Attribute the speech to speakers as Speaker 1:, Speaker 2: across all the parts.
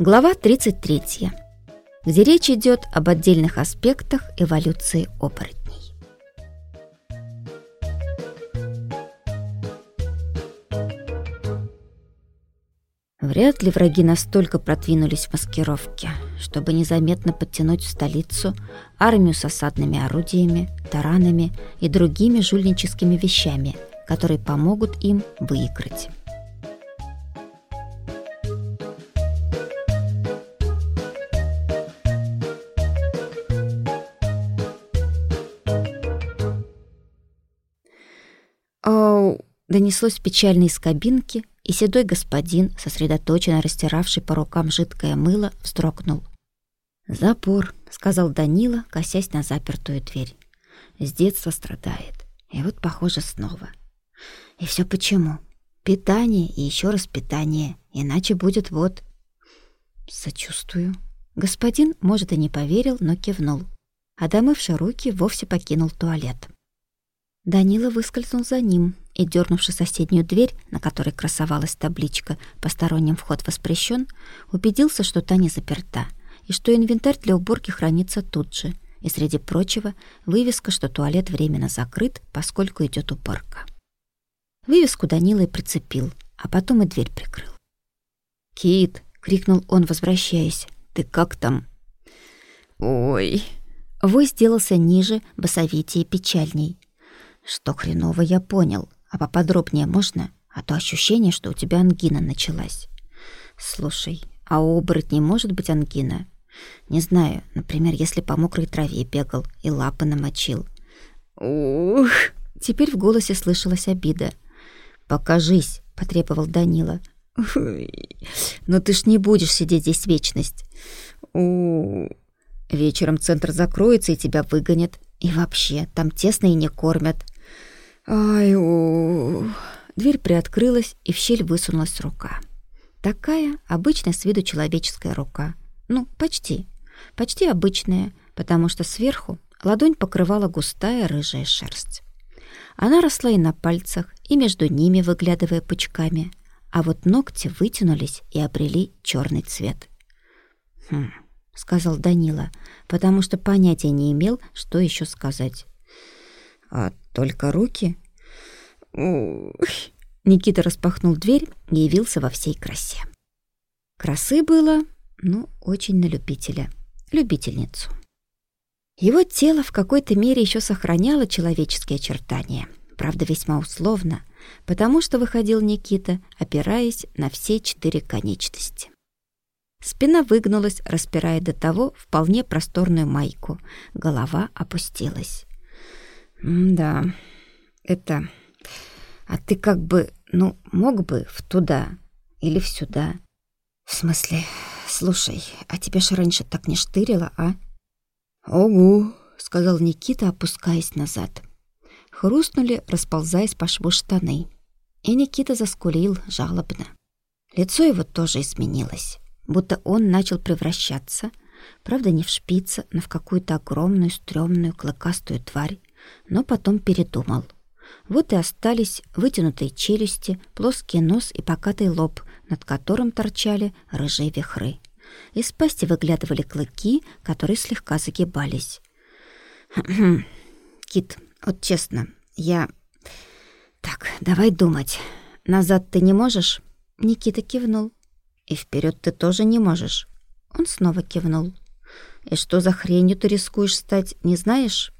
Speaker 1: Глава 33, где речь идет об отдельных аспектах эволюции оборотней. Вряд ли враги настолько продвинулись в маскировке, чтобы незаметно подтянуть в столицу армию с осадными орудиями, таранами и другими жульническими вещами, которые помогут им выиграть. Донеслось печально из кабинки, и седой господин, сосредоточенно растиравший по рукам жидкое мыло, вздрогнул. «Запор», — сказал Данила, косясь на запертую дверь. «С детства страдает. И вот, похоже, снова. И все почему? Питание и еще раз питание, иначе будет вот...» «Сочувствую». Господин, может, и не поверил, но кивнул. А домывший руки, вовсе покинул туалет. Данила выскользнул за ним и, дернувши соседнюю дверь, на которой красовалась табличка «Посторонним вход воспрещен», убедился, что та не заперта и что инвентарь для уборки хранится тут же, и, среди прочего, вывеска, что туалет временно закрыт, поскольку идет уборка. Вывеску Данила и прицепил, а потом и дверь прикрыл. «Кит!» — крикнул он, возвращаясь. «Ты как там?» «Ой!» Вой сделался ниже, басовитее и печальней. Что хреново, я понял. А поподробнее можно? А то ощущение, что у тебя ангина началась. Слушай, а у оборотней может быть ангина? Не знаю, например, если по мокрой траве бегал и лапы намочил. Ух! Теперь в голосе слышалась обида. «Покажись», — потребовал Данила. «Но ты ж не будешь сидеть здесь вечность. У Вечером центр закроется и тебя выгонят. И вообще, там тесно и не кормят. Ай, у Дверь приоткрылась, и в щель высунулась рука. Такая обычная с виду человеческая рука. Ну, почти. Почти обычная, потому что сверху ладонь покрывала густая рыжая шерсть. Она росла и на пальцах, и между ними выглядывая пучками, а вот ногти вытянулись и обрели черный цвет. «Хм», — сказал Данила, потому что понятия не имел, что еще сказать. «А только руки?» Никита распахнул дверь и явился во всей красе. Красы было, ну, очень на любителя, любительницу. Его тело в какой-то мере еще сохраняло человеческие очертания, правда, весьма условно, потому что выходил Никита, опираясь на все четыре конечности. Спина выгнулась, распирая до того вполне просторную майку. Голова опустилась. «Да, это... А ты как бы, ну, мог бы в туда или в сюда? В смысле, слушай, а тебя ж раньше так не штырило, а?» «Огу», — сказал Никита, опускаясь назад. Хрустнули, расползаясь по шву штаны. И Никита заскулил жалобно. Лицо его тоже изменилось будто он начал превращаться, правда, не в шпица, но в какую-то огромную, стрёмную, клыкастую тварь, но потом передумал. Вот и остались вытянутые челюсти, плоский нос и покатый лоб, над которым торчали рыжие вихры. Из пасти выглядывали клыки, которые слегка загибались. «Кит, вот честно, я... Так, давай думать. Назад ты не можешь?» Никита кивнул. И вперед ты тоже не можешь. Он снова кивнул. И что за хренью ты рискуешь стать, не знаешь?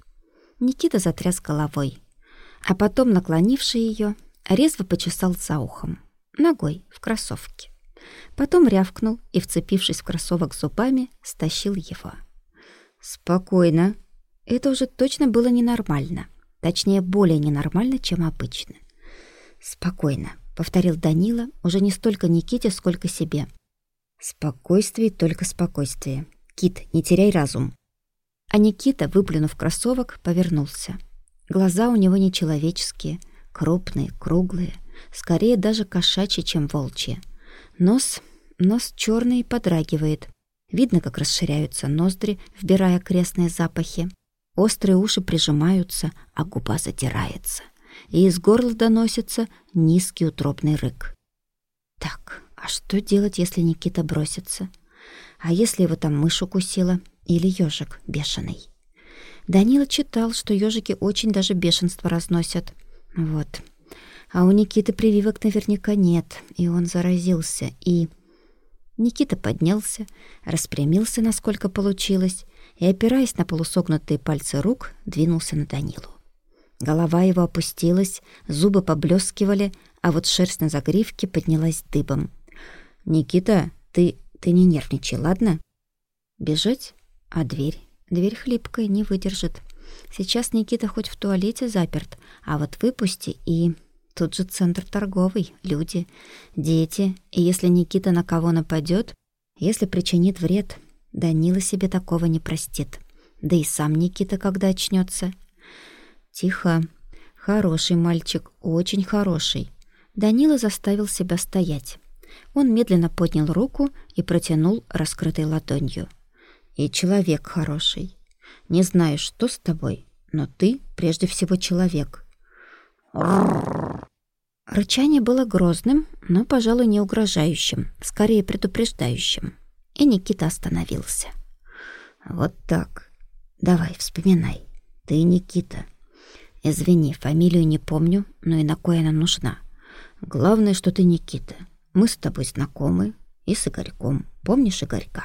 Speaker 1: Никита затряс головой, а потом, наклонивший ее, резво почесал за ухом, ногой в кроссовке. Потом рявкнул и, вцепившись в кроссовок зубами, стащил его. Спокойно. Это уже точно было ненормально. Точнее, более ненормально, чем обычно. Спокойно повторил Данила, уже не столько Никите, сколько себе. Спокойствие, только спокойствие. Кит, не теряй разум. А Никита, выплюнув кроссовок, повернулся. Глаза у него нечеловеческие, крупные, круглые, скорее даже кошачьи, чем волчьи. Нос, нос черный подрагивает. Видно, как расширяются ноздри, вбирая окрестные запахи. Острые уши прижимаются, а губа задирается и из горла доносится низкий утробный рык. Так, а что делать, если Никита бросится? А если его там мышь укусила или ежик бешеный? Данила читал, что ежики очень даже бешенство разносят. Вот. А у Никиты прививок наверняка нет, и он заразился. И... Никита поднялся, распрямился, насколько получилось, и, опираясь на полусогнутые пальцы рук, двинулся на Данилу. Голова его опустилась, зубы поблескивали, а вот шерсть на загривке поднялась дыбом. «Никита, ты... ты не нервничай, ладно?» «Бежать? А дверь? Дверь хлипкая, не выдержит. Сейчас Никита хоть в туалете заперт, а вот выпусти и...» Тут же центр торговый, люди, дети. И если Никита на кого нападет, если причинит вред, Данила себе такого не простит. Да и сам Никита, когда очнется. Тихо. Хороший мальчик, очень хороший. Данила заставил себя стоять. Он медленно поднял руку и протянул раскрытой ладонью. И человек хороший. Не знаю, что с тобой, но ты прежде всего человек. Рычание было грозным, но, пожалуй, не угрожающим, скорее предупреждающим. И Никита остановился. «Вот так. Давай, вспоминай. Ты Никита. Извини, фамилию не помню, но и на кое она нужна. Главное, что ты Никита. Мы с тобой знакомы. И с Игорьком. Помнишь Игорька?»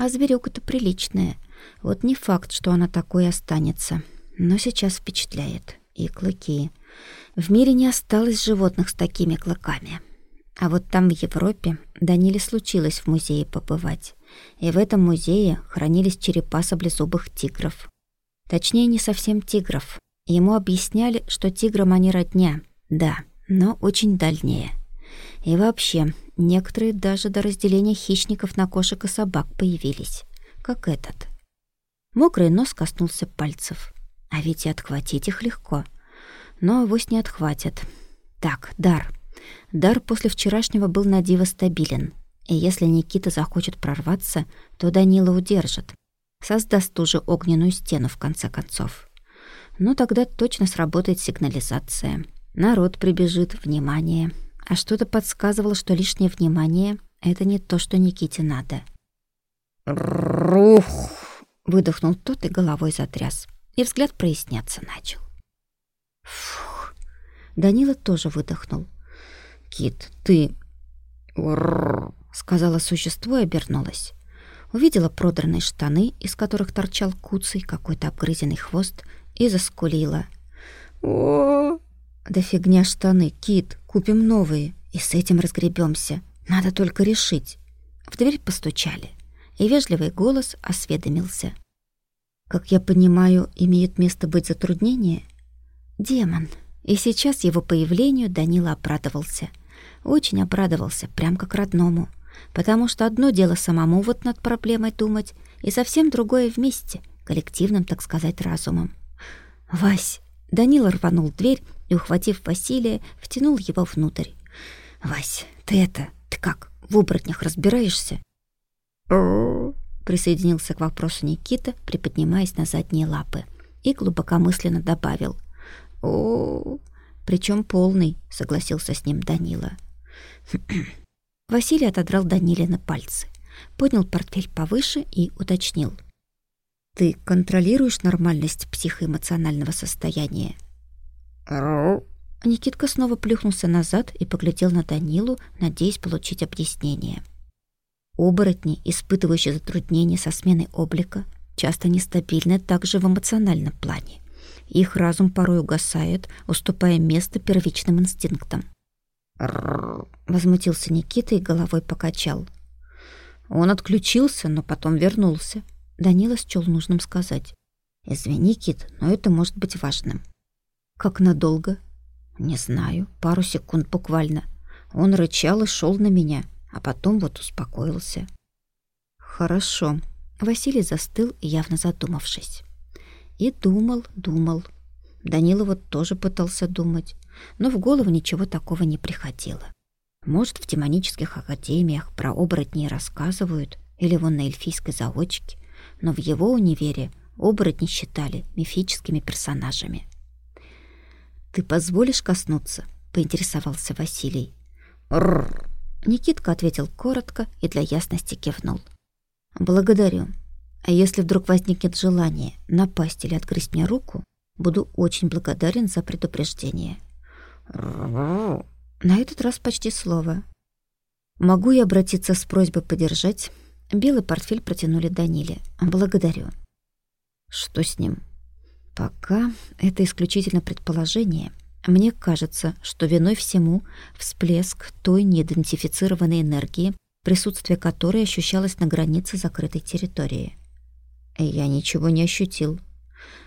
Speaker 1: А зверюка-то приличная. Вот не факт, что она такой останется. Но сейчас впечатляет. И клыки. В мире не осталось животных с такими клыками. А вот там, в Европе, Даниле случилось в музее побывать. И в этом музее хранились черепа саблезубых тигров. Точнее, не совсем тигров. Ему объясняли, что тиграм они родня. Да, но очень дальнее. И вообще, некоторые даже до разделения хищников на кошек и собак появились. Как этот. Мокрый нос коснулся пальцев. А ведь и отхватить их легко — но авось не отхватят. Так, дар. Дар после вчерашнего был на диво стабилен. И если Никита захочет прорваться, то Данила удержит. Создаст ту же огненную стену, в конце концов. Ну, тогда точно сработает сигнализация. Народ прибежит, внимание. А что-то подсказывало, что лишнее внимание — это не то, что Никите надо.
Speaker 2: «Рух!»
Speaker 1: — выдохнул тот и головой затряс. И взгляд проясняться начал. Фух. Данила тоже выдохнул.
Speaker 2: «Кит, ты...»
Speaker 1: сказала существо и обернулась. Увидела продранные штаны, из которых торчал куцый какой-то обгрызенный хвост, и заскулила.
Speaker 2: о
Speaker 1: Да фигня штаны, Кит, купим новые, и с этим разгребемся. Надо только решить. В дверь постучали, и вежливый голос осведомился. Как я понимаю, имеет место быть затруднение? Демон. И сейчас его появлению Данила обрадовался. Очень обрадовался, прям как родному. Потому что одно дело самому вот над проблемой думать, и совсем другое вместе, коллективным, так сказать, разумом. «Вась!» Данила рванул дверь и, ухватив Василия, втянул его внутрь. «Вась, ты это, ты как, в оборотнях разбираешься?» присоединился к вопросу Никита, приподнимаясь на задние лапы, и глубокомысленно добавил — о, причем полный, согласился с ним Данила. Василий отодрал Даниле на пальцы, поднял портфель повыше и уточнил. Ты контролируешь нормальность психоэмоционального состояния? Никитка снова плюхнулся назад и поглядел на Данилу, надеясь получить объяснение. Оборотни, испытывающие затруднения со сменой облика, часто нестабильны также в эмоциональном плане. Их разум порой угасает, уступая место первичным инстинктам. Возмутился Никита и головой покачал. Он отключился, но потом вернулся. Данила счел нужным сказать. «Извини, Кит, но это может быть важным». «Как надолго?» «Не знаю, пару секунд буквально. Он рычал и шел на меня, а потом вот успокоился». «Хорошо». Василий застыл, явно задумавшись. И думал, думал. Данила вот тоже пытался думать, но в голову ничего такого не приходило. Может, в демонических академиях про оборотней рассказывают, или вон на эльфийской заочке, но в его универе оборотни считали мифическими персонажами. «Ты позволишь коснуться?» — поинтересовался Василий.
Speaker 2: «Рррр!»
Speaker 1: Никитка ответил коротко и для ясности кивнул. Благодарю. А если вдруг возникнет желание напасть или отгрызть мне руку, буду очень благодарен за предупреждение. На этот раз почти слово. Могу я обратиться с просьбой подержать? Белый портфель протянули Даниле. Благодарю. Что с ним? Пока это исключительно предположение. Мне кажется, что виной всему всплеск той неидентифицированной энергии, присутствие которой ощущалось на границе закрытой территории. Я ничего не ощутил.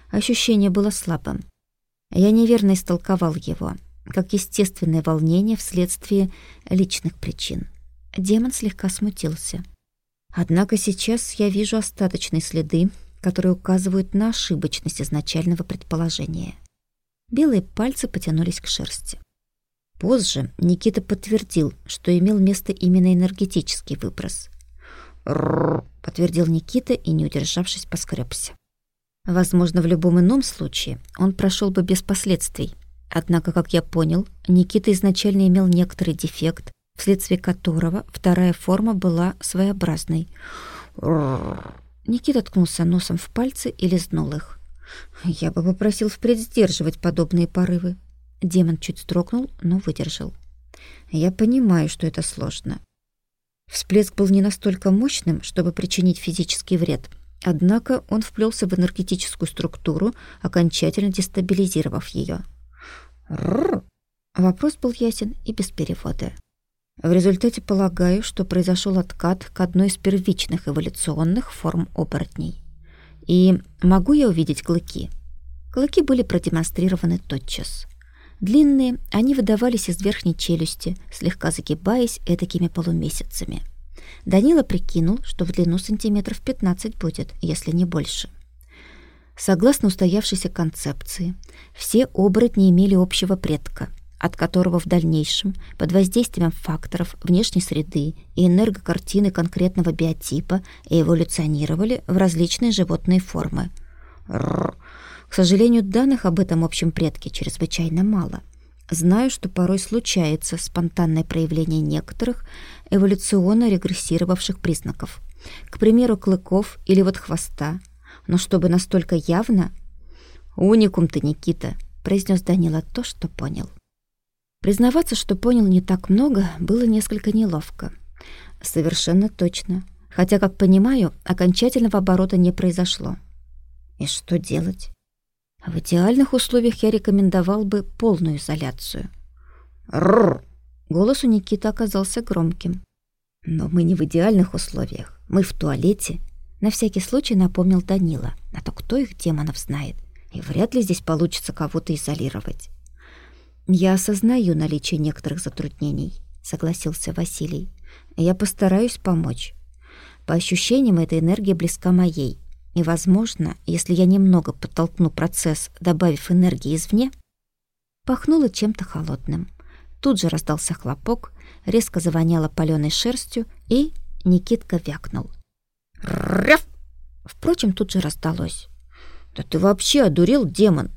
Speaker 1: Ощущение было слабым. Я неверно истолковал его, как естественное волнение вследствие личных причин. Демон слегка смутился. Однако сейчас я вижу остаточные следы, которые указывают на ошибочность изначального предположения. Белые пальцы потянулись к шерсти. Позже Никита подтвердил, что имел место именно энергетический выброс. «Рррр», — подтвердил Никита и, не удержавшись, поскребся. Возможно, в любом ином случае он прошел бы без последствий. Однако, как я понял, Никита изначально имел некоторый дефект, вследствие которого вторая форма была своеобразной. Никита ткнулся носом в пальцы и лизнул их. Я бы попросил впредь сдерживать подобные порывы. Демон чуть строгнул, но выдержал. Я понимаю, что это сложно. Всплеск был не настолько мощным, чтобы причинить физический вред, однако он вплелся в энергетическую структуру, окончательно дестабилизировав ее. Вопрос был ясен и без перевода. В результате полагаю, что произошел откат к одной из первичных эволюционных форм оборотней. И могу я увидеть клыки? Клыки были продемонстрированы тотчас. Длинные, они выдавались из верхней челюсти, слегка загибаясь этакими полумесяцами. Данила прикинул, что в длину сантиметров 15 будет, если не больше. Согласно устоявшейся концепции, все оборотни имели общего предка, от которого в дальнейшем, под воздействием факторов внешней среды и энергокартины конкретного биотипа, эволюционировали в различные животные формы. К сожалению, данных об этом общем предке чрезвычайно мало. Знаю, что порой случается спонтанное проявление некоторых эволюционно регрессировавших признаков. К примеру, клыков или вот хвоста. Но чтобы настолько явно... «Уникум ты, Никита», — произнес Данила то, что понял. Признаваться, что понял не так много, было несколько неловко. Совершенно точно. Хотя, как понимаю, окончательного оборота не произошло. И что делать? В идеальных условиях я рекомендовал бы полную изоляцию. Рррр! Голос у Никиты оказался громким. Но мы не в идеальных условиях. Мы в туалете. На всякий случай напомнил Данила. А то кто их демонов знает? И вряд ли здесь получится кого-то изолировать. Я осознаю наличие некоторых затруднений, согласился Василий. Я постараюсь помочь. По ощущениям, эта энергия близка моей. И, возможно, если я немного подтолкну процесс, добавив энергии извне, пахнуло чем-то холодным. Тут же раздался хлопок, резко завоняло паленой шерстью, и Никитка вякнул. «Рррррф!» Впрочем, тут же раздалось. «Да ты вообще одурел, демон!»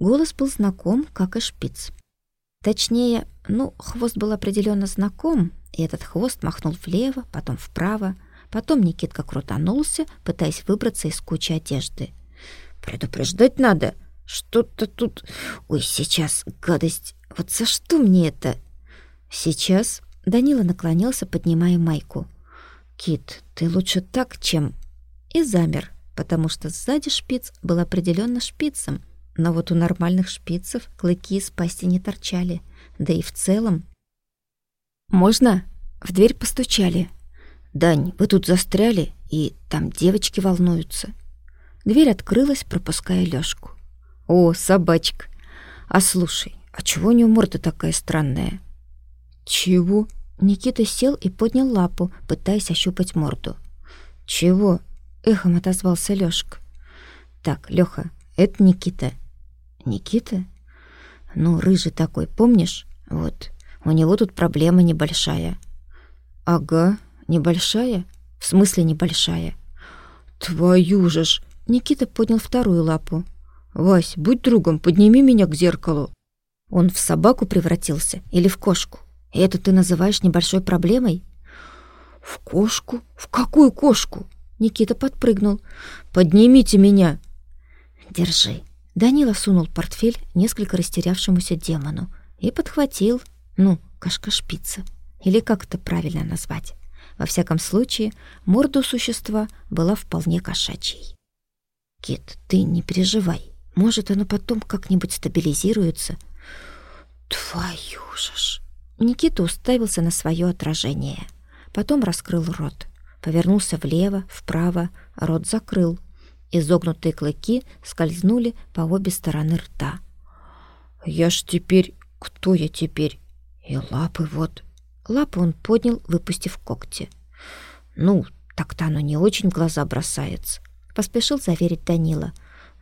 Speaker 1: Голос был знаком, как и шпиц. Точнее, ну, хвост был определенно знаком, и этот хвост махнул влево, потом вправо, Потом Никитка крутанулся, пытаясь выбраться из кучи одежды. «Предупреждать надо! Что-то тут... Ой, сейчас, гадость! Вот за что мне это?» «Сейчас...» — Данила наклонился, поднимая майку. «Кит, ты лучше так, чем...» И замер, потому что сзади шпиц был определенно шпицем, но вот у нормальных шпицев клыки из пасти не торчали, да и в целом... «Можно?» В дверь постучали. «Дань, вы тут застряли, и там девочки волнуются». Дверь открылась, пропуская Лёшку. «О, собачка! А слушай, а чего у неё морда такая странная?» «Чего?» Никита сел и поднял лапу, пытаясь ощупать морду. «Чего?» — эхом отозвался Лёшка. «Так, Лёха, это Никита». «Никита?» «Ну, рыжий такой, помнишь? Вот, у него тут проблема небольшая». «Ага», Небольшая? В смысле небольшая? Твою же ж! Никита поднял вторую лапу. Вась, будь другом, подними меня к зеркалу. Он в собаку превратился или в кошку? это ты называешь небольшой проблемой? В кошку? В какую кошку? Никита подпрыгнул.
Speaker 2: «Поднимите меня!»
Speaker 1: «Держи». Данила сунул портфель несколько растерявшемуся демону и подхватил, ну, кашка-шпица, или как это правильно назвать. Во всяком случае, морда существа была вполне кошачьей. «Кит, ты не переживай. Может, оно потом как-нибудь стабилизируется». «Твою же ж!» Никита уставился на свое отражение. Потом раскрыл рот. Повернулся влево, вправо, рот закрыл. Изогнутые клыки скользнули по обе стороны рта.
Speaker 2: «Я ж теперь... Кто я теперь? И лапы вот...»
Speaker 1: Лапы он поднял, выпустив когти.
Speaker 2: «Ну, так-то оно не очень глаза бросается», — поспешил заверить Данила.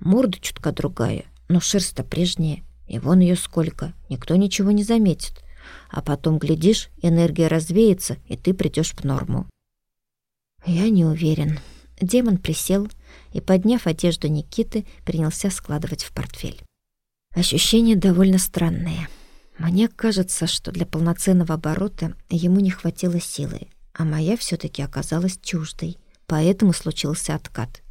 Speaker 2: «Морда чутка другая, но шерсть-то прежняя, и вон ее сколько, никто ничего не заметит. А потом, глядишь, энергия развеется, и ты придешь в норму».
Speaker 1: «Я не уверен». Демон присел и, подняв одежду Никиты, принялся складывать в портфель. Ощущения довольно странные. Мне кажется, что для полноценного оборота ему не хватило силы, а моя все таки оказалась чуждой, поэтому случился откат.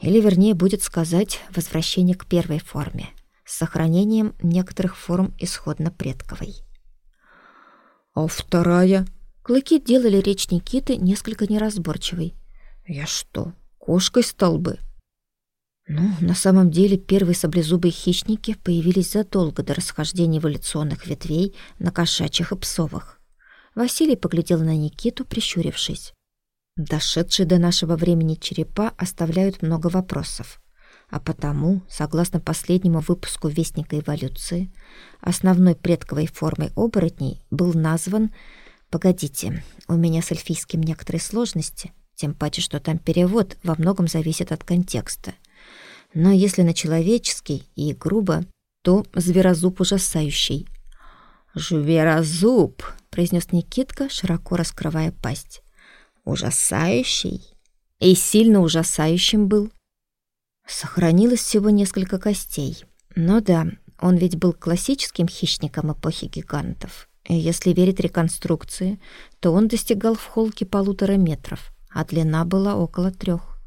Speaker 1: Или, вернее, будет сказать, возвращение к первой форме, с сохранением некоторых форм исходно предковой.
Speaker 2: «А вторая?»
Speaker 1: Клыки делали речь Никиты несколько неразборчивой.
Speaker 2: «Я что, кошкой стал бы?»
Speaker 1: Ну, на самом деле первые саблезубые хищники появились задолго до расхождения эволюционных ветвей на кошачьих и псовых. Василий поглядел на Никиту, прищурившись. Дошедшие до нашего времени черепа оставляют много вопросов. А потому, согласно последнему выпуску Вестника эволюции, основной предковой формой оборотней был назван... Погодите, у меня с эльфийским некоторые сложности, тем паче, что там перевод во многом зависит от контекста — но если на человеческий и грубо, то зверозуб ужасающий.
Speaker 2: «Жверозуб!»
Speaker 1: — произнес Никитка, широко раскрывая пасть.
Speaker 2: «Ужасающий?»
Speaker 1: И сильно ужасающим был. Сохранилось всего несколько костей. Но да, он ведь был классическим хищником эпохи гигантов. И если верить реконструкции, то он достигал в холке полутора метров, а длина была около трех.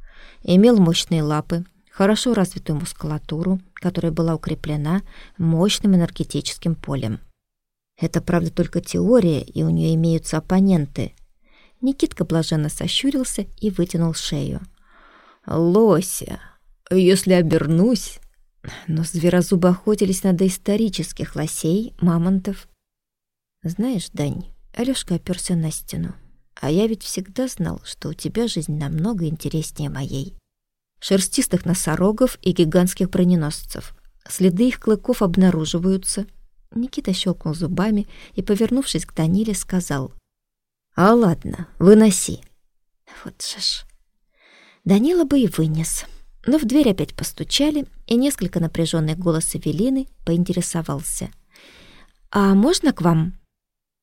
Speaker 1: Имел мощные лапы, хорошо развитую мускулатуру, которая была укреплена мощным энергетическим полем. Это, правда, только теория, и у нее имеются оппоненты. Никитка блаженно сощурился и вытянул шею.
Speaker 2: «Лося, если обернусь...»
Speaker 1: Но зверозубы охотились на доисторических лосей, мамонтов. Знаешь, Дань, Алёшка оперся на стену. А я ведь всегда знал, что у тебя жизнь намного интереснее моей шерстистых носорогов и гигантских броненосцев. Следы их клыков обнаруживаются. Никита щелкнул зубами и, повернувшись к Даниле, сказал. «А ладно, выноси». Вот же ж. Данила бы и вынес. Но в дверь опять постучали, и несколько напряженный голос Эвелины поинтересовался. «А можно к вам?»